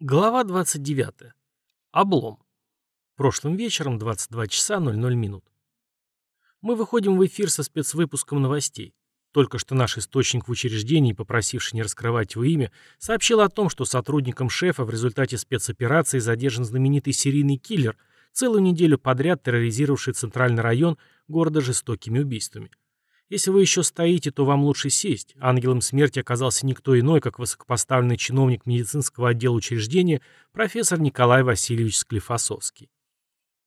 Глава 29. Облом. Прошлым вечером, 22 часа 00 минут. Мы выходим в эфир со спецвыпуском новостей. Только что наш источник в учреждении, попросивший не раскрывать его имя, сообщил о том, что сотрудникам шефа в результате спецоперации задержан знаменитый серийный киллер, целую неделю подряд терроризировавший центральный район города жестокими убийствами. Если вы еще стоите, то вам лучше сесть. Ангелом смерти оказался никто иной, как высокопоставленный чиновник медицинского отдела учреждения профессор Николай Васильевич Склифосовский.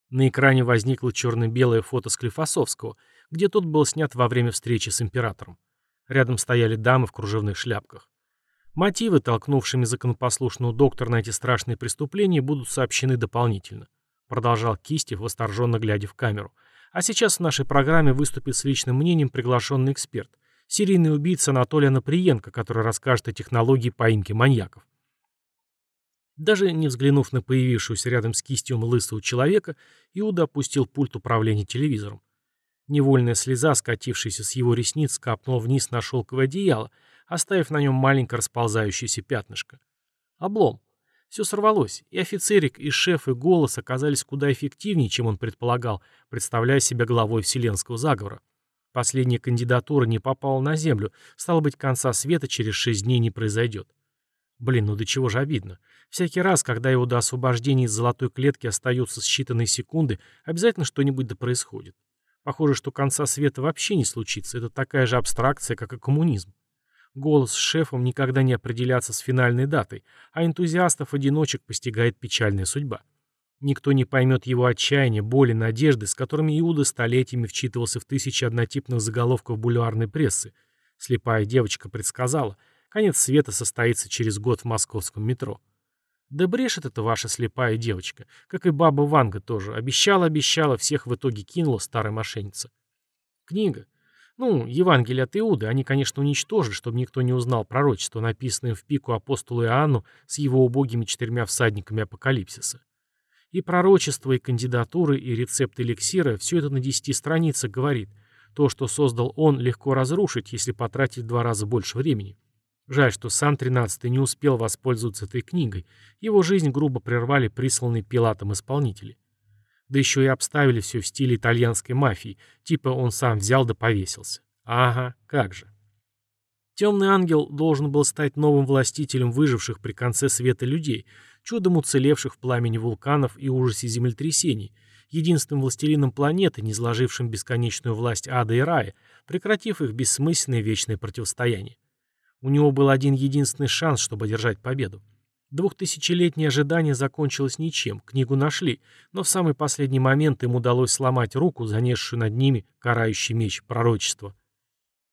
На экране возникло черно-белое фото Склифосовского, где тот был снят во время встречи с императором. Рядом стояли дамы в кружевных шляпках. Мотивы, толкнувшими законопослушного доктора на эти страшные преступления, будут сообщены дополнительно. Продолжал Кистев, восторженно глядя в камеру – а сейчас в нашей программе выступит с личным мнением приглашенный эксперт, серийный убийца Анатолий Анаприенко, который расскажет о технологии поимки маньяков. Даже не взглянув на появившуюся рядом с кистью лысого человека, Иуда опустил пульт управления телевизором. Невольная слеза, скатившаяся с его ресниц, капнула вниз на шелковое одеяло, оставив на нем маленькое расползающееся пятнышко. Облом. Все сорвалось, и офицерик, и шеф, и голос оказались куда эффективнее, чем он предполагал, представляя себя главой вселенского заговора. Последняя кандидатура не попала на землю, стало быть, конца света через шесть дней не произойдет. Блин, ну до чего же обидно. Всякий раз, когда его до освобождения из золотой клетки остаются считанные секунды, обязательно что-нибудь да происходит. Похоже, что конца света вообще не случится, это такая же абстракция, как и коммунизм. Голос с шефом никогда не определяться с финальной датой, а энтузиастов-одиночек постигает печальная судьба. Никто не поймет его отчаяния, боли, надежды, с которыми Иуда столетиями вчитывался в тысячи однотипных заголовков бульварной прессы. Слепая девочка предсказала, конец света состоится через год в московском метро. Да брешет это ваша слепая девочка, как и баба Ванга тоже. Обещала-обещала, всех в итоге кинула старая мошенница. Книга. Ну, Евангелие от Иуды они, конечно, уничтожили, чтобы никто не узнал пророчество, написанное в пику апостолу Иоанну с его убогими четырьмя всадниками апокалипсиса. И пророчество, и кандидатуры, и рецепт эликсира – все это на десяти страницах говорит. То, что создал он, легко разрушить, если потратить в два раза больше времени. Жаль, что сам тринадцатый не успел воспользоваться этой книгой. Его жизнь грубо прервали присланные Пилатом исполнители. Да еще и обставили все в стиле итальянской мафии, типа он сам взял да повесился. Ага, как же. Темный ангел должен был стать новым властителем выживших при конце света людей, чудом уцелевших в пламени вулканов и ужасе землетрясений, единственным властелином планеты, не изложившим бесконечную власть ада и рая, прекратив их бессмысленное вечное противостояние. У него был один единственный шанс, чтобы одержать победу. Двухтысячелетнее ожидание закончилось ничем, книгу нашли, но в самый последний момент им удалось сломать руку, занесшую над ними карающий меч пророчества.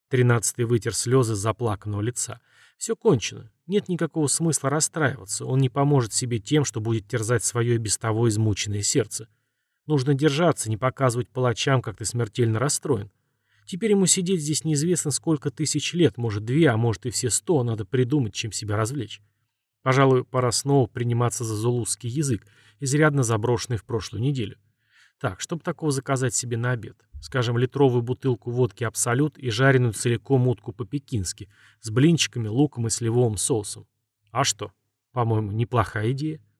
Тринадцатый вытер слезы с заплаканного лица. Все кончено. Нет никакого смысла расстраиваться. Он не поможет себе тем, что будет терзать свое и без того измученное сердце. Нужно держаться, не показывать палачам, как ты смертельно расстроен. Теперь ему сидеть здесь неизвестно сколько тысяч лет, может две, а может и все сто, надо придумать, чем себя развлечь. Пожалуй, пора снова приниматься за зулузский язык, изрядно заброшенный в прошлую неделю. Так, чтобы такого заказать себе на обед? Скажем, литровую бутылку водки «Абсолют» и жареную целиком утку по-пекински с блинчиками, луком и сливовым соусом. А что? По-моему, неплохая идея.